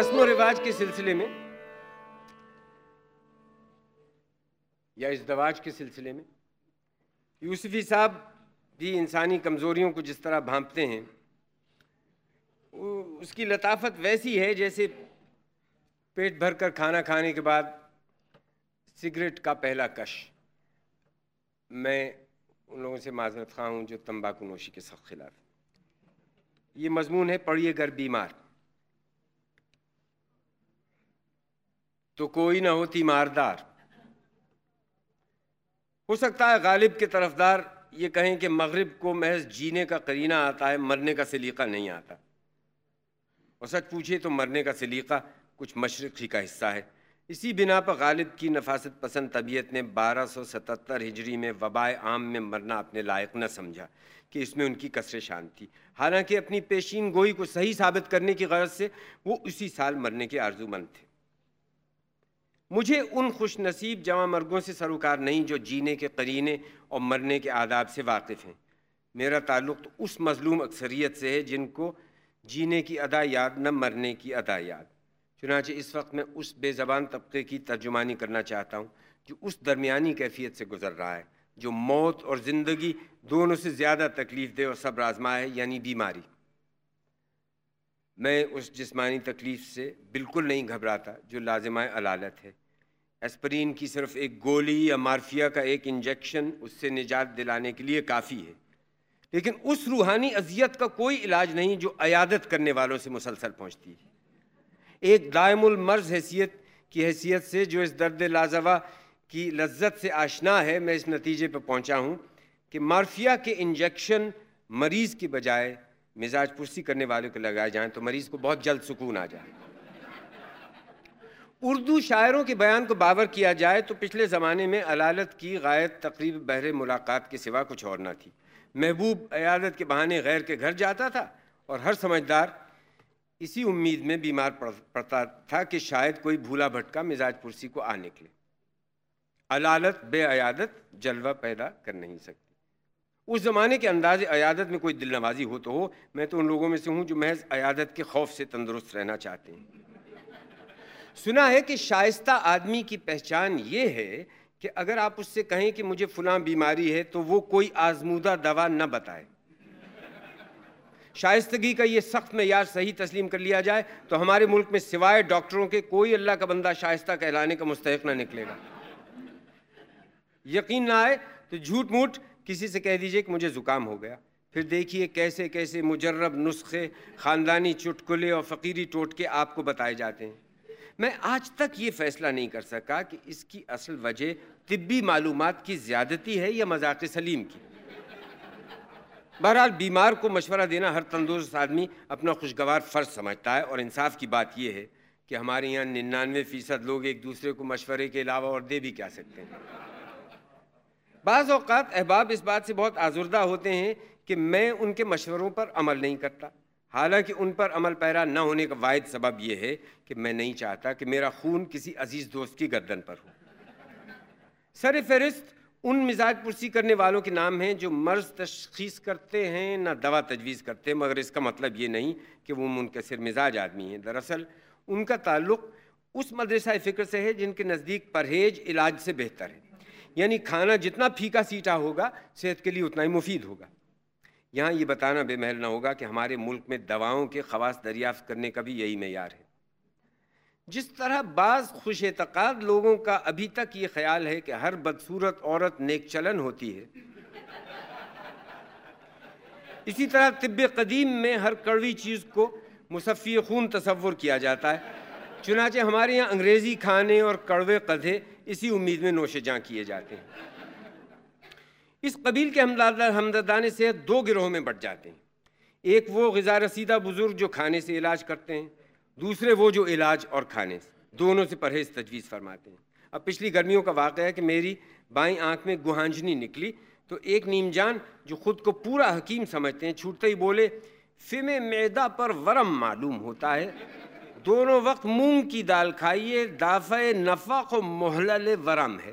رسم و رواج کے سلسلے میں یا ازدواج کے سلسلے میں یوسفی صاحب بھی انسانی کمزوریوں کو جس طرح بھانپتے ہیں اس کی لطافت ویسی ہے جیسے پیٹ بھر کر کھانا کھانے کے بعد سگریٹ کا پہلا کش۔ میں ان لوگوں سے معذرت خواہ ہوں جو تمباکو نوشی کے سخت خلاف یہ مضمون ہے، پڑھیے گر بیمار۔ تو کوئی نہ ہوتی ماردار ہو سکتا ہے غالب کے طرفدار یہ کہیں کہ مغرب کو محض جینے کا قرینہ آتا ہے، مرنے کا سلیقہ نہیں آتا۔ اور سچ پوچھے تو مرنے کا سلیقہ کچھ مشرقی کا حصہ ہے۔ اسی بنا پر غالب کی نفاست پسند طبیعت نے بارہ سو ستتر ہجری میں وبائے عام میں مرنا اپنے لائق نہ سمجھا کہ اس میں ان کی کثر شان تھی۔ حالانکہ اپنی پیشین گوئی کو صحیح ثابت کرنے کی غرض سے وہ اسی سال مرنے کے آرزو مند تھے۔ مجھے ان خوش نصیب جمع مرگوں سے سروکار نہیں جو جینے کے قرینے اور مرنے کے آداب سے واقف ہیں۔ میرا تعلق تو اس مظلوم اکثریت سے ہے جن کو جینے کی ادا یاد نہ مرنے کی ادا یاد۔ چنانچہ اس وقت میں اس بے زبان طبقے کی ترجمانی کرنا چاہتا ہوں جو اس درمیانی کیفیت سے گزر رہا ہے، جو موت اور زندگی دونوں سے زیادہ تکلیف دے اور صبر آزما ہے یعنی بیماری۔ میں اس جسمانی تکلیف سے بالکل نہیں گھبراتا جو لازمہ علالت ہے۔ ایسپرین کی صرف ایک گولی یا مارفیا کا ایک انجیکشن اس سے نجات دلانے کے لیے کافی ہے۔ لیکن اس روحانی اذیت کا کوئی علاج نہیں جو عیادت کرنے والوں سے مسلسل پہنچتی ہے۔ ایک دائم المرض حیثیت کی حیثیت سے جو اس درد لازوا کی لذت سے آشنا ہے، میں اس نتیجے پہ پہنچا ہوں کہ مارفیا کے انجیکشن مریض کی بجائے مزاج پرسی کرنے والوں کو لگائے جائیں تو مریض کو بہت جلد سکون آ جائے۔ اردو شاعروں کے بیان کو باور کیا جائے تو پچھلے زمانے میں علالت کی غائط تقریب بہر ملاقات کے سوا کچھ اور نہ تھی۔ محبوب عیادت کے بہانے غیر کے گھر جاتا تھا اور ہر سمجھدار اسی امید میں بیمار پڑتا تھا کہ شاید کوئی بھولا بھٹکا مزاج پرسی کو آ نکلے۔ علالت بے عیادت جلوہ پیدا کر نہیں سکتی۔ اس زمانے کے انداز عیادت میں کوئی دل نوازی ہو تو ہو، میں تو ان لوگوں میں سے ہوں جو محض عیادت کے خوف سے تندرست رہنا چاہتے ہیں۔ سنا ہے کہ شائستہ آدمی کی پہچان یہ ہے کہ اگر آپ اس سے کہیں کہ مجھے فلاں بیماری ہے تو وہ کوئی آزمودہ دوا نہ بتائے۔ شائستگی کا یہ سخت معیار صحیح تسلیم کر لیا جائے تو ہمارے ملک میں سوائے ڈاکٹروں کے کوئی اللہ کا بندہ شائستہ کہلانے کا مستحق نہ نکلے گا۔ یقین نہ آئے تو جھوٹ موٹ کسی سے کہہ دیجیے کہ مجھے زکام ہو گیا۔ پھر دیکھیے کیسے کیسے مجرب نسخے، خاندانی چٹکلے اور فقیری ٹوٹ کے آپ کو بتائے جاتے ہیں۔ میں آج تک یہ فیصلہ نہیں کر سکا کہ اس کی اصل وجہ طبی معلومات کی زیادتی ہے یا مذاق سلیم کی۔ بہرحال بیمار کو مشورہ دینا ہر تندرست آدمی اپنا خوشگوار فرض سمجھتا ہے اور انصاف کی بات یہ ہے کہ ہمارے یہاں ننانوے فیصد لوگ ایک دوسرے کو مشورے کے علاوہ اور دے بھی کیا سکتے ہیں۔ بعض اوقات احباب اس بات سے بہت آزردہ ہوتے ہیں کہ میں ان کے مشوروں پر عمل نہیں کرتا۔ حالانکہ ان پر عمل پیرا نہ ہونے کا واحد سبب یہ ہے کہ میں نہیں چاہتا کہ میرا خون کسی عزیز دوست کی گردن پر ہو۔ سر فہرست، ان مزاج پرسی کرنے والوں کے نام ہیں جو مرض تشخیص کرتے ہیں، نہ دوا تجویز کرتے ہیں، مگر اس کا مطلب یہ نہیں کہ وہ منکسر مزاج آدمی ہیں۔ دراصل، ان کا تعلق اس مدرسہ فکر سے ہے جن کے نزدیک پرہیج علاج سے بہتر ہے۔ یعنی کھانا جتنا پھیکا سیٹا ہوگا، صحت کے لیے اتنا ہی مفید ہوگا۔ یہاں یہ بتانا بے محل نہ ہوگا کہ ہمارے ملک میں دواؤں کے خواص دریافت کرنے کا بھی یہی معیار ہے۔ جس طرح بعض خوش اعتقاد لوگوں کا ابھی تک یہ خیال ہے کہ ہر بدصورت عورت نیک چلن ہوتی ہے، اسی طرح طب قدیم میں ہر کڑوی چیز کو مصفی خون تصور کیا جاتا ہے۔ چنانچہ ہمارے یہاں انگریزی کھانے اور کڑوے قدھے اسی امید میں نوش جاں کیے جاتے ہیں۔ اس قبیل کے ہمدردان صحت دو گروہوں میں بٹ جاتے ہیں۔ ایک وہ غذا رسیدہ بزرگ جو کھانے سے علاج کرتے ہیں، دوسرے وہ جو علاج اور کھانے سے۔ دونوں سے پرہیز تجویز فرماتے ہیں۔ اب پچھلی گرمیوں کا واقعہ ہے کہ میری بائیں آنکھ میں گوہانجنی نکلی تو ایک نیم جان جو خود کو پورا حکیم سمجھتے ہیں، چھوٹتے ہی بولے فم میدا پر ورم معلوم ہوتا ہے۔ دونوں وقت مونگ کی دال کھائیے، دافع نفع کو محلل ورم ہے۔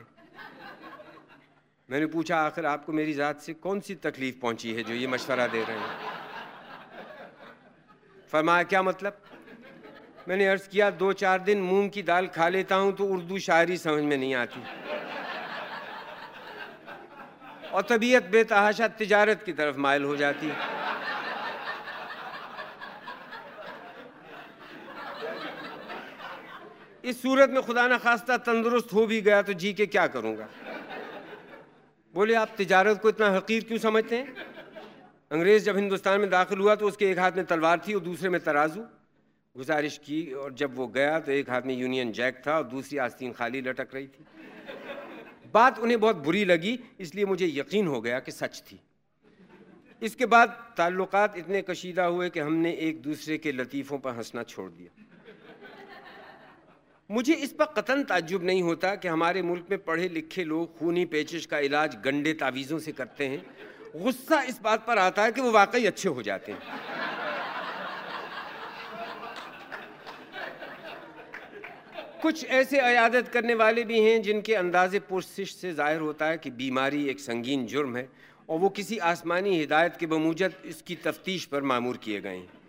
میں نے پوچھا، آخر آپ کو میری ذات سے کون سی تکلیف پہنچی ہے جو یہ مشورہ دے رہے ہیں؟ فرمایا، کیا مطلب؟ میں نے عرض کیا، دو چار دن مونگ کی دال کھا لیتا ہوں تو اردو شاعری سمجھ میں نہیں آتی۔ اور طبیعت بے تحاشا تجارت کی طرف مائل ہو جاتی۔ اس صورت میں خدا نخواستہ تندرست ہو بھی گیا تو جی کے کیا کروں گا؟ بولے، آپ تجارت کو اتنا حقیر کیوں سمجھتے ہیں؟ انگریز جب ہندوستان میں داخل ہوا تو اس کے ایک ہاتھ میں تلوار تھی اور دوسرے میں ترازو۔ گزارش کی اور جب وہ گیا تو ایک ہاتھ میں یونین جیک تھا اور دوسری آستین خالی لٹک رہی تھی۔ بات انہیں بہت بری لگی، اس لیے مجھے یقین ہو گیا کہ سچ تھی۔ اس کے بعد تعلقات اتنے کشیدہ ہوئے کہ ہم نے ایک دوسرے کے لطیفوں پر ہنسنا چھوڑ دیا۔ مجھے اس پر قطن تعجب نہیں ہوتا کہ ہمارے ملک میں پڑھے لکھے لوگ خونی پیچش کا علاج گنڈے تعویذوں سے کرتے ہیں۔ غصہ اس بات پر آتا ہے کہ وہ واقعی اچھے ہو جاتے ہیں۔ کچھ ایسے عیادت کرنے والے بھی ہیں جن کے انداز پرسش سے ظاہر ہوتا ہے کہ بیماری ایک سنگین جرم ہے اور وہ کسی آسمانی ہدایت کے بموجد اس کی تفتیش پر معمور کیے گئے ہیں۔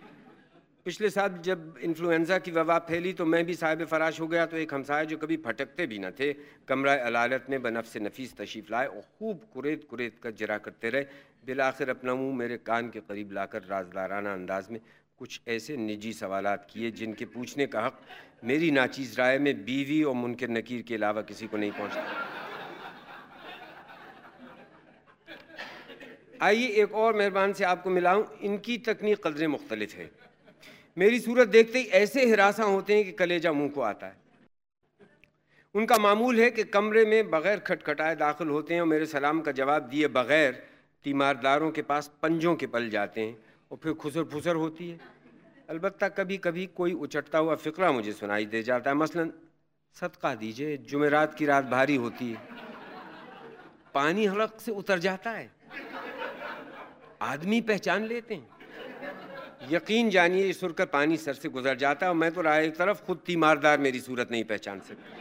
پچھلے سال جب انفلوئنزا کی وبا پھیلی تو میں بھی صاحب فراش ہو گیا تو ایک ہمسائے جو کبھی پھٹکتے بھی نہ تھے، کمرہ علالت میں بنفس نفیس تشریف لائے اور خوب کریت کریت کر جرا کرتے رہے۔ بالآخر اپنا منہ میرے کان کے قریب لا کر رازدارانہ انداز میں کچھ ایسے نجی سوالات کیے جن کے پوچھنے کا حق میری ناچیز رائے میں بیوی اور منکر نکیر کے علاوہ کسی کو نہیں پہنچتا۔ آئیے ایک اور مہربان سے آپ کو ملاؤں، ان کی تکنیک قدریں مختلف ہے میری صورت دیکھتے ہی ایسے ہراساں ہوتے ہیں کہ کلیجہ منہ کو آتا ہے۔ ان کا معمول ہے کہ کمرے میں بغیر کھٹکھٹائے داخل ہوتے ہیں اور میرے سلام کا جواب دیے بغیر تیمارداروں کے پاس پنجوں کے پل جاتے ہیں اور پھر خسر پھسر ہوتی ہے۔ البتہ کبھی کبھی کوئی اچٹتا ہوا فقرہ مجھے سنائی دے جاتا ہے۔ مثلا صدقہ دیجیے، جمعرات کی رات بھاری ہوتی ہے۔ پانی حلق سے اتر جاتا ہے۔ آدمی پہچان لیتے ہیں۔ یقین جانیے اس سر پانی سر سے گزر جاتا ہے اور میں تو رہا ایک طرف خود تیماردار میری صورت نہیں پہچان سکتا۔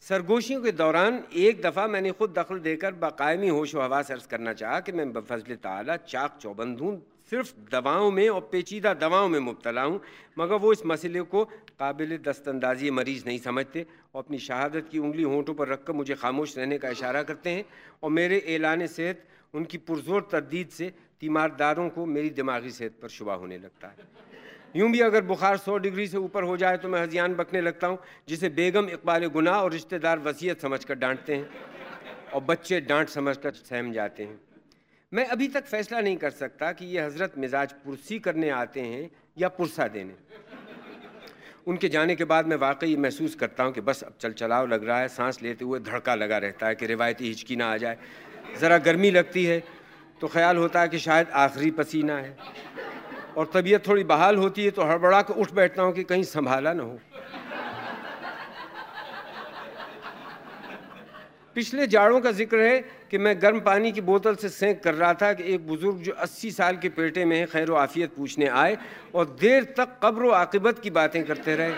سرگوشیوں کے دوران ایک دفعہ میں نے خود دخل دے کر باقائمی ہوش و حواس عرض کرنا چاہا کہ میں بفضل تعالیٰ چاک چوبند ہوں صرف دواؤں میں اور پیچیدہ دواؤں میں مبتلا ہوں، مگر وہ اس مسئلے کو قابل دست اندازی مریض نہیں سمجھتے اور اپنی شہادت کی انگلی ہونٹوں پر رکھ کر مجھے خاموش رہنے کا اشارہ کرتے ہیں اور میرے اعلان صحت ان کی پرزور تردید سے تیمارداروں کو میری دماغی صحت پر شبہ ہونے لگتا ہے۔ یوں بھی اگر بخار سو ڈگری سے اوپر ہو جائے تو میں ہزیان بکنے لگتا ہوں، جسے بیگم اقبال گناہ اور رشتہ دار وصیت سمجھ کر ڈانٹتے ہیں اور بچے ڈانٹ سمجھ کر سہم جاتے ہیں۔ میں ابھی تک فیصلہ نہیں کر سکتا کہ یہ حضرت مزاج پرسی کرنے آتے ہیں یا پرسا دینے۔ ان کے جانے کے بعد میں واقعی محسوس کرتا ہوں کہ بس اب چل چلاؤ لگ رہا ہے، سانس لیتے ہوئے دھڑکا لگا رہتا ہے کہ روایتی ہچکی نہ آ جائے۔ ذرا گرمی لگتی ہے تو خیال ہوتا ہے کہ شاید آخری پسینہ ہے۔ اور طبیعت تھوڑی بحال ہوتی ہے تو ہڑبڑا کے اٹھ بیٹھتا ہوں کہ کہیں سنبھالا نہ ہو۔ پچھلے جاڑوں کا ذکر ہے کہ میں گرم پانی کی بوتل سے سینک کر رہا تھا کہ ایک بزرگ جو اسی سال کے پیٹے میں ہیں خیر و عافیت پوچھنے آئے اور دیر تک قبر و عاقبت کی باتیں کرتے رہے۔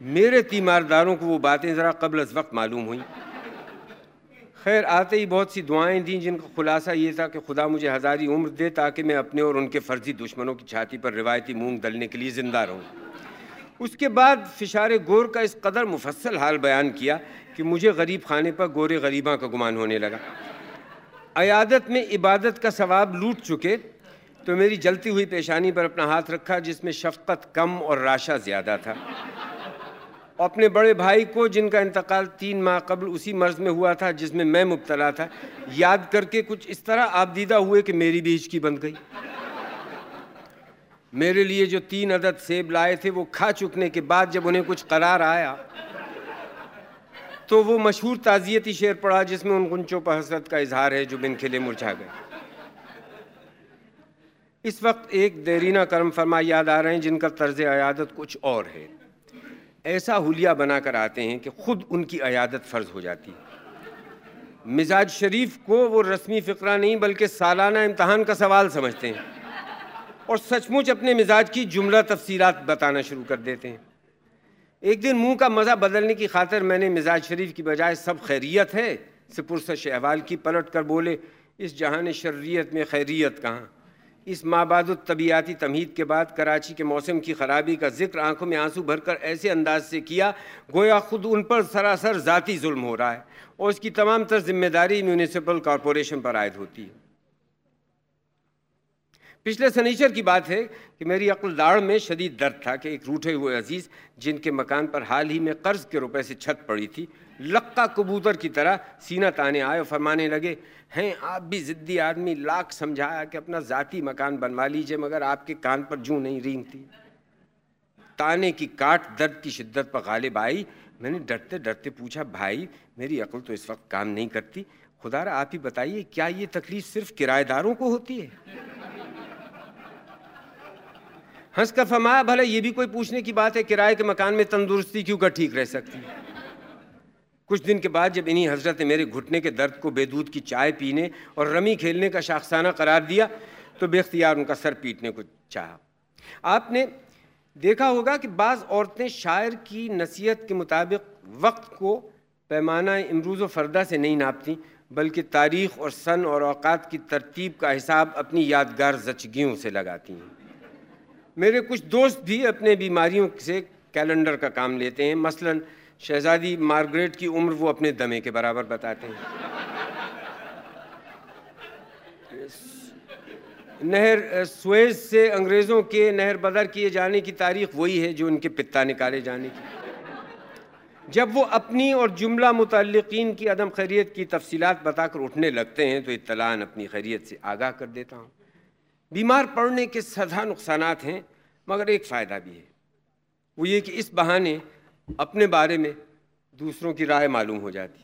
میرے تیمارداروں کو وہ باتیں ذرا قبل از وقت معلوم ہوئیں۔ خیر، آتے ہی بہت سی دعائیں دیں جن کا خلاصہ یہ تھا کہ خدا مجھے ہزاری عمر دے تاکہ میں اپنے اور ان کے فرضی دشمنوں کی چھاتی پر روایتی مونگ دلنے کے لیے زندہ رہوں۔ اس کے بعد فشار گور کا اس قدر مفصل حال بیان کیا کہ مجھے غریب خانے پر گورے غریباں کا گمان ہونے لگا۔ عیادت میں عبادت کا ثواب لوٹ چکے تو میری جلتی ہوئی پیشانی پر اپنا ہاتھ رکھا جس میں شفقت کم اور راشا زیادہ تھا۔ اپنے بڑے بھائی کو جن کا انتقال تین ماہ قبل اسی مرض میں ہوا تھا، جس میں میں مبتلا تھا، یاد کر کے کچھ اس طرح آبدیدہ ہوئے کہ میری بھی ہچکی بند گئی۔ میرے لیے جو تین عدد سیب لائے تھے، وہ کھا چکنے کے بعد جب انہیں کچھ قرار آیا، تو وہ مشہور تعزیتی شعر پڑا جس میں ان گنچوں پر حسرت کا اظہار ہے جو بن کھلے مرجھا گئے۔ اس وقت ایک دیرینہ کرم فرما یاد آ رہے ہیں، جن کا طرز عیادت کچھ اور ہے۔ ایسا حلیہ بنا کر آتے ہیں کہ خود ان کی عیادت فرض ہو جاتی مزاج شریف کو وہ رسمی فقرہ نہیں بلکہ سالانہ امتحان کا سوال سمجھتے ہیں اور سچ مچ اپنے مزاج کی جملہ تفصیلات بتانا شروع کر دیتے ہیں۔ ایک دن منہ کا مزہ بدلنے کی خاطر میں نے مزاج شریف کی بجائے سب خیریت ہے سے پرسش احوال کی پلٹ کر بولے، اس جہان شریعت میں خیریت کہاں؟ اس ماباد الطبیعتی تمہید کے بعد کراچی کے موسم کی خرابی کا ذکر آنکھوں میں آنسو بھر کر ایسے انداز سے کیا، گویا خود ان پر سراسر ذاتی ظلم ہو رہا ہے۔ اور اس کی تمام تر ذمہ داری میونسپل کارپوریشن پر عائد ہوتی۔ ہے پچھلے سنیچر کی بات ہے کہ میری عقل داڑ میں شدید درد تھا کہ ایک روٹے ہوئے عزیز جن کے مکان پر حال ہی میں قرض کے روپے سے چھت پڑی تھی لقا کبوتر کی طرح سینہ تانے آئے اور فرمانے لگے، ہیں، آپ بھی ضدی آدمی لاکھ سمجھایا کہ اپنا ذاتی مکان بنوا لیجیے، مگر آپ کے کان پر جوں نہیں رینگتی تانے کی کاٹ درد کی شدت پر غالب آئی۔ میں نے ڈرتے ڈرتے پوچھا، بھائی، میری عقل تو اس وقت کام نہیں کرتی۔ خدا را، آپ ہی بتائیے، کیا یہ تکلیف صرف کرایہ داروں کو ہوتی ہے؟ ہنس کر فرمایا بھلا یہ بھی کوئی پوچھنے کی بات ہے کرائے کے مکان میں تندرستی کیوں کر ٹھیک رہ سکتی؟ ہے کچھ دن کے بعد جب انہی حضرت نے میرے گھٹنے کے درد کو بے دودھ کی چائے پینے اور رمی کھیلنے کا شاخسانہ قرار دیا تو بے اختیار ان کا سر پیٹنے کو چاہا۔ آپ نے دیکھا ہوگا کہ بعض عورتیں شاعر کی نصیحت کے مطابق وقت کو پیمانہ امروز و فردہ سے نہیں ناپتی بلکہ تاریخ اور سن اور اوقات کی ترتیب کا حساب اپنی یادگار زچگیوں سے لگاتی ہیں۔ میرے کچھ دوست بھی اپنے بیماریوں سے کیلنڈر کا کام لیتے ہیں۔ مثلا شہزادی مارگریٹ کی عمر وہ اپنے دمے کے برابر بتاتے ہیں۔ نہر سویز سے انگریزوں کے نہر بدر کیے جانے کی تاریخ وہی ہے جو ان کے پتا نکالے جانے کی۔ جب وہ اپنی اور جملہ متعلقین کی عدم خیریت کی تفصیلات بتا کر اٹھنے لگتے ہیں تو اطلاع اپنی خیریت سے آگاہ کر دیتا ہوں۔ بیمار پڑنے کے سزا نقصانات ہیں، مگر ایک فائدہ بھی ہے۔ وہ یہ کہ اس بہانے اپنے بارے میں دوسروں کی رائے معلوم ہو جاتی۔